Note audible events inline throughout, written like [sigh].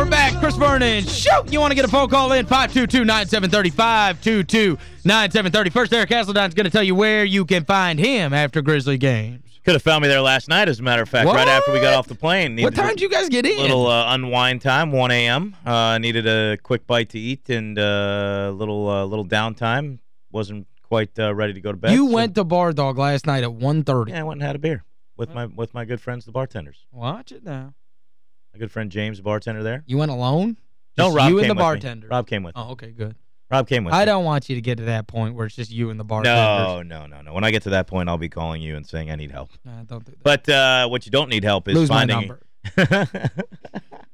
we're back. Chris Vernon, shoot! You want to get a phone call in? 522-9730, 522-9730. First, Eric Hasseltine's going to tell you where you can find him after Grizzly games. Could have found me there last night, as a matter of fact, what? right after we got off the plane. Needed what time did you guys get in? A little uh, unwind time, 1 a.m. Uh, needed a quick bite to eat and a uh, little uh, little downtime. Wasn't quite uh, ready to go to bed. You so. went to Bardog last night at 1.30. Yeah, I went and had a beer with my with my good friends, the bartenders. Watch it now. My good friend James, bartender there. You went alone? No, Rob you and the bartender. Me. Rob came with Oh, okay, good. Rob came with I me. don't want you to get to that point where it's just you and the bartender. No, no, no, no. When I get to that point, I'll be calling you and saying I need help. Nah, don't do that. But uh, what you don't need help is Lose finding... my number.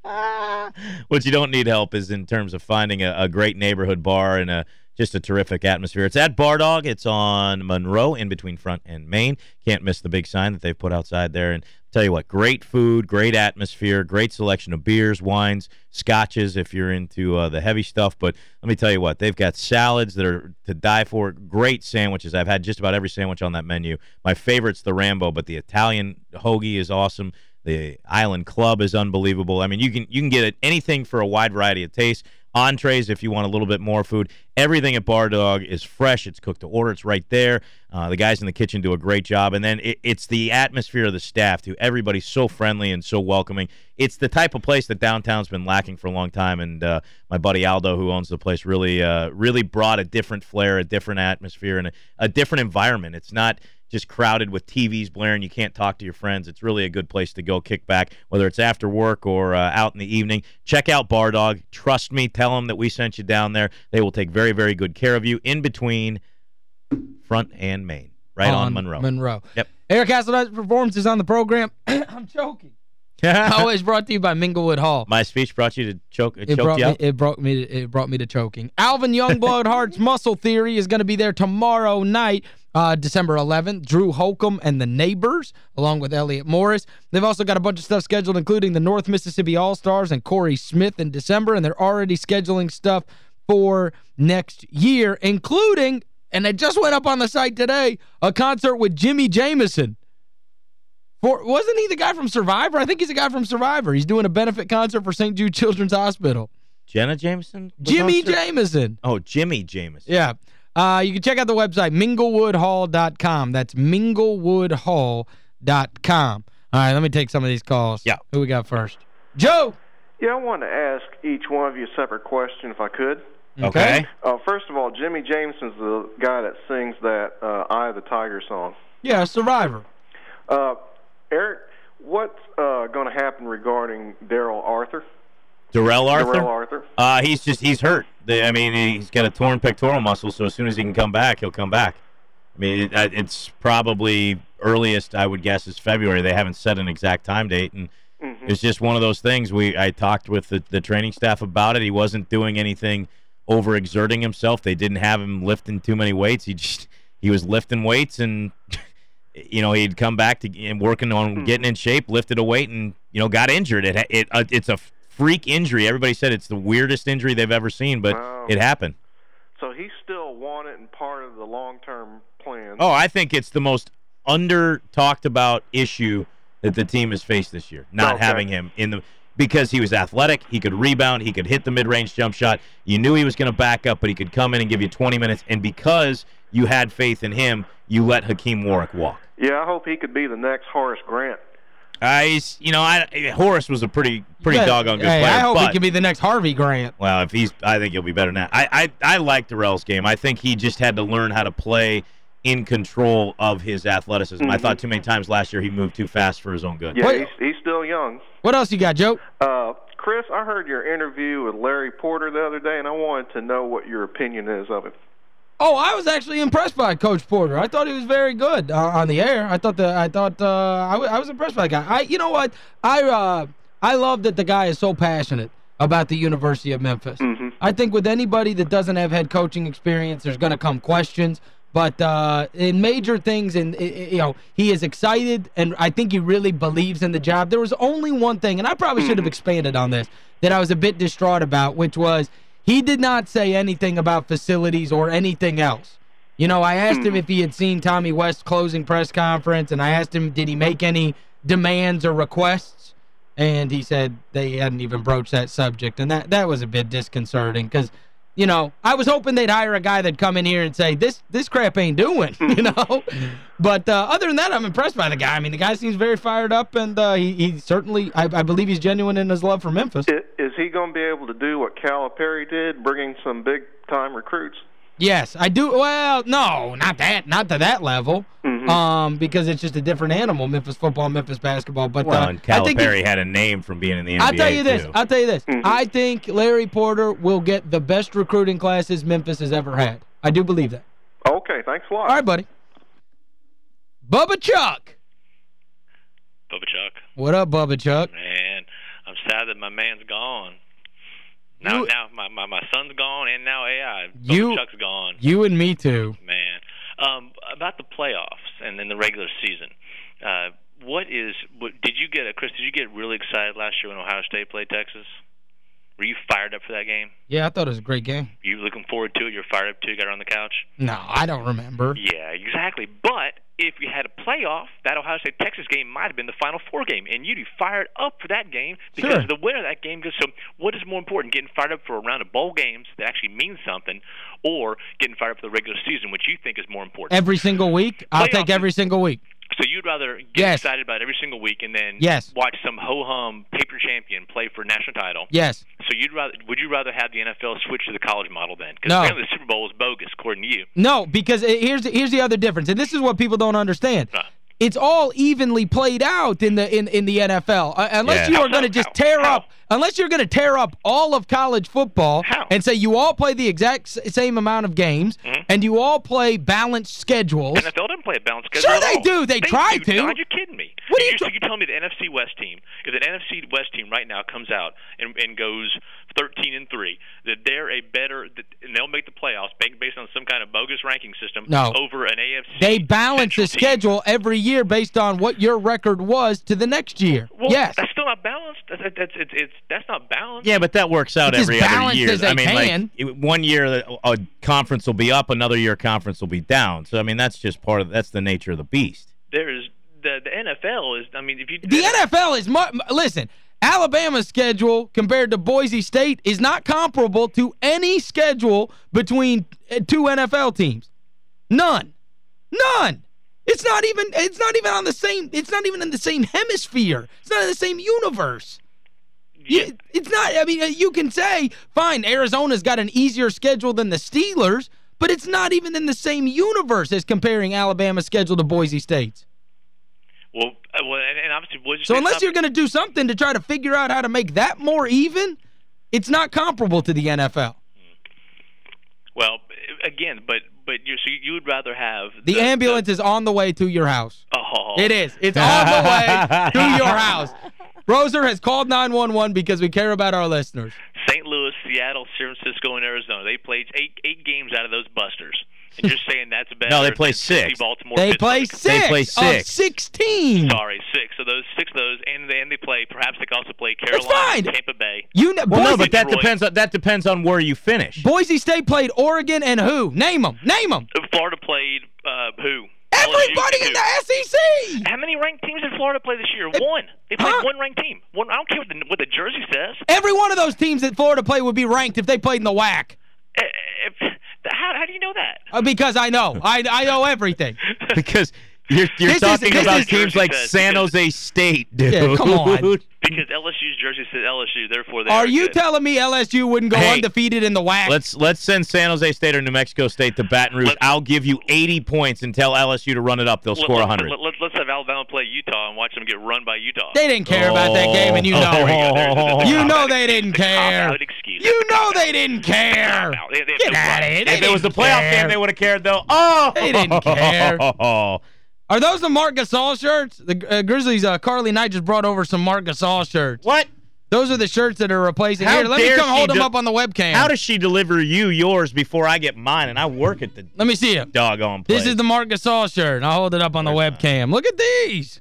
[laughs] what you don't need help is in terms of finding a, a great neighborhood bar and a just a terrific atmosphere. It's at Bardog. It's on Monroe, in between Front and Main. Can't miss the big sign that they've put outside there. And tell you what, great food, great atmosphere, great selection of beers, wines, scotches if you're into uh, the heavy stuff. But let me tell you what, they've got salads that are to die for. Great sandwiches. I've had just about every sandwich on that menu. My favorite's the Rambo, but the Italian hoagie is awesome. The Island Club is unbelievable. I mean, you can you can get anything for a wide variety of tastes entrees if you want a little bit more food. Everything at Bardog is fresh. It's cooked to order. It's right there. Uh, the guys in the kitchen do a great job. And then it, it's the atmosphere of the staff, too. Everybody's so friendly and so welcoming. It's the type of place that downtown's been lacking for a long time. And uh, my buddy Aldo, who owns the place, really uh, really brought a different flair, a different atmosphere, and a, a different environment. It's not – just crowded with TVs blaring. You can't talk to your friends. It's really a good place to go kick back, whether it's after work or uh, out in the evening. Check out Bardog. Trust me. Tell them that we sent you down there. They will take very, very good care of you in between front and main, right on, on Monroe. Monroe. Yep. Eric Hasseltine's performance is on the program. [clears throat] I'm choking. [laughs] Always brought to you by Minglewood Hall. My speech brought you to choke. It, brought you me, It brought me. To, it brought me to choking. Alvin Youngblood [laughs] Hart's Muscle Theory is going to be there tomorrow night, uh, December 11th. Drew Holcomb and the Neighbors, along with Elliot Morris. They've also got a bunch of stuff scheduled, including the North Mississippi All-Stars and Corey Smith in December, and they're already scheduling stuff for next year, including, and it just went up on the site today, a concert with Jimi Jamison. For wasn't he the guy from Survivor? I think he's a guy from Survivor. He's doing a benefit concert for St. Jude Children's Hospital. Jenna Jameson? Jimi Jamison. Oh, Jimi Jamison. Yeah. Uh, you can check out the website, minglewoodhall.com. That's minglewoodhall.com. All right, let me take some of these calls. Yeah. Who we got first? Joe! Yeah, I want to ask each one of you a separate question if I could. Okay. Uh, first of all, Jimi Jamison's the guy that sings that uh, Eye of the Tiger song. Yeah, Survivor. Uh, Eric, what's uh, going to happen regarding Darrell Arthur? Darrell Arthur? Darrell Arthur. Uh, he's just, he's hurt. I mean, he's got a torn pectoral muscle, so as soon as he can come back, he'll come back. I mean, it, uh, it's probably earliest, I would guess, is February. They haven't set an exact time date, and mm -hmm. it's just one of those things. We I talked with the, the training staff about it. He wasn't doing anything overexerting himself. They didn't have him lifting too many weights. He just he was lifting weights and [laughs] you know, he'd come back to and working on Hmm. getting in shape, lifted a weight, and you know, got injured. It it uh, it's a freak injury. Everybody said it's the weirdest injury they've ever seen, but Wow. it happened. So he's still wanted and part of the long-term plan. Oh, I think it's the most under talked about issue that the team has faced this year. Not Okay. having him in the because he was athletic, he could rebound, he could hit the mid-range jump shot. You knew he was going to back up, but he could come in and give you 20 minutes. And because you had faith in him, you let Hakim Warrick walk. Yeah, I hope he could be the next Horace Grant. I, you know, I Horace was a pretty pretty Yeah, doggone good hey, player. I hope but, he can be the next Harvey Grant. Well, if he's, I think he'll be better now. I, I, I like Darrell's game. I think he just had to learn how to play in control of his athleticism. I Mhm. thought too many times last year he moved too fast for his own good. Yeah, he's, he's still young. What else you got, Joe? Uh, Chris, I heard your interview with Larry Porter the other day, and I wanted to know what your opinion is of it. Oh, I was actually impressed by Coach Porter. I thought he was very good uh, on the air. I thought the I thought uh, I, I was impressed by the guy. I you know what? I uh I love that the guy is so passionate about the University of Memphis. Mhm. I think with anybody that doesn't have head coaching experience, there's going to come questions. But uh, in major things, and you know, he is excited, and I think he really believes in the job. There was only one thing, and I probably should have expanded on this, that I was a bit distraught about, which was he did not say anything about facilities or anything else. You know, I asked him hmm. if he had seen Tommy West's closing press conference, and I asked him, did he make any demands or requests? And he said they hadn't even broached that subject. And that, that was a bit disconcerting because, you know, I was hoping they'd hire a guy that'd come in here and say, this this crap ain't doing, [laughs] you know? but uh, other than that, I'm impressed by the guy. I mean, the guy seems very fired up, and uh, he, he certainly, I, I believe he's genuine in his love for Memphis. Is he going to be able to do what Calipari did, bringing some big-time recruits? Yes, I do. Well, no, not that, not to that level. Mhm. Um, because it's just a different animal, Memphis football, Memphis basketball. But Well, uh, and I think Calipari had a name from being in the NBA, I'll tell you this. I'll tell you this. Mhm. I think Larry Porter will get the best recruiting classes Memphis has ever had. I do believe that. Okay, thanks a lot. All right, buddy. Bubba Chuck. Bubba Chuck. What up, Bubba Chuck? Man, I'm sad that my man's gone. Now, You- now my, my my son's gone, and now AI. Bubba You- Chuck's gone. You and me too. Man, um, about the playoffs and then the regular season. Uh, what is? What, did you get, Chris? Did you get really excited last year when Ohio State played Texas? Were you fired up for that game? Yeah, I thought it was a great game. You looking forward to it? You're fired up too. You got on the couch. No, I don't remember. Yeah, exactly. But if you had a playoff, that Ohio State Texas game might have been the Final Four game, and you'd be fired up for that game because Sure. the winner of that game goes. So, what is more important, getting fired up for a round of bowl games that actually means something, or getting fired up for the regular season, which you think is more important? Every single week? I'll take every single week. So you'd rather get Yes. excited about it every single week and then Yes. watch some ho hum paper champion play for a national title. Yes. So you'd rather would you rather have the NFL switch to the college model then? Because No. apparently the Super Bowl is bogus, according to you. No, because uh, here's here's the other difference, and this is what people don't understand. Uh. It's all evenly played out in the in in the NFL. Uh, unless Yeah. you are going to just tear How? up unless you're going to tear up all of college football How? and say you all play the exact same amount of games Mhm. and you all play balanced schedules. NFL doesn't play a balanced schedule. Sure they do. They try to. Are you kidding me? What are you you, try- you tell me the NFC West team, if the NFC West team right now comes out and, and goes 13 and 3, that they're a better that, and they'll make the playoffs based on some kind of bogus ranking system No. over an AFC. They balance the Central team. schedule every year based on what your record was to the next year. Well, yes. that's still not balanced. That's that's it's, it's that's not balanced. Yeah, but that works out It's as every other balanced year. as they I mean, can. like one year a a conference will be up, another year a conference will be down. So I mean, that's just part of that's the nature of the beast. There's the the NFL is. I mean, if you The NFL is listen, Alabama's schedule compared to Boise State is not comparable to any schedule between uh, two NFL teams. None. None. It's not even it's not even on the same it's not even in the same hemisphere. It's not in the same universe. You, it's not I mean you can say fine Arizona's got an easier schedule than the Steelers, but it's not even in the same universe as comparing Alabama's schedule to Boise State's. Well, uh, well, and, and obviously, So unless you're going to do something to try to figure out how to make that more even, it's not comparable to the NFL. well, again, but but you so you would rather have The, ambulance is on the way to your house. oh, It is. It's on the way to your house. [laughs] Roser has called 911 because we care about our listeners. St. Louis, Seattle, San Francisco, and Arizona. They played eight eight games out of those busters. And you're saying that's better No, they play than six. Baltimore, They Pittsburgh. play six, They play of six. 16. Sorry, six. So those six of those, and they, and they play. Perhaps they can also play That's Carolina, fine. Tampa Bay. You know, Well, no, but that Detroit. depends on that depends on where you finish. Boise State played Oregon and who? Name them. Name them. Florida played uh, who? Everybody in the SEC. How many ranked teams did Florida play this year? One. They played Huh? one ranked team. One. I don't care what the, what the jersey says. Every one of those teams that Florida played would be ranked if they played in the WAC. Eh, eh, How, how do you know that? Uh, because I know. [laughs] I, I know everything. because you're you're This is- talking this about is- teams like Jersey San Jose State, dude. Yeah, come on. Because LSU's jersey says LSU, therefore they Are are you good. telling me LSU wouldn't go Hey, undefeated in the WAC? Let's let's send San Jose State or New Mexico State to Baton Rouge. Let- I'll give you 80 points and tell LSU to run it up. They'll Let- score let- 100. Let, let, let's have Alabama play Utah and watch them get run by Utah. They didn't care about that game, and you Oh. know There it. you go. There's the- the [laughs] You cop know they didn't the care. excuse. You know they didn't care. out. They- they have Get out of right. here. They if it was the playoff care. game, they would have cared, though. Oh! They didn't care. [laughs] Are those the Marc Gasol shirts? The uh, Grizzlies, uh, Carly Knight just brought over some Marc Gasol shirts. what? Those are the shirts that are replacing. How Here, let me come hold them up on the webcam. How does she deliver you yours before I get mine? And I work at the let me see it. doggone place. This is the Marc Gasol shirt. I'll hold it up on the webcam. Look at these.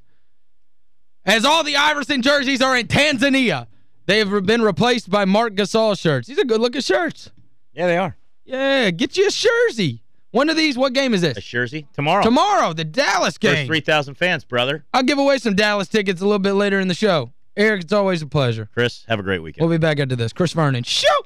As all the Iverson jerseys are in Tanzania, they have been replaced by Marc Gasol shirts. These are good-looking shirts. Yeah, they are. Yeah, get you a jersey. One of these, what game is this? A jersey tomorrow. Tomorrow, the Dallas game. First game. 3,000 fans, brother. I'll give away some Dallas tickets a little bit later in the show. Eric, it's always a pleasure. Chris, have a great weekend. We'll be back after this. Chris Vernon, shoot!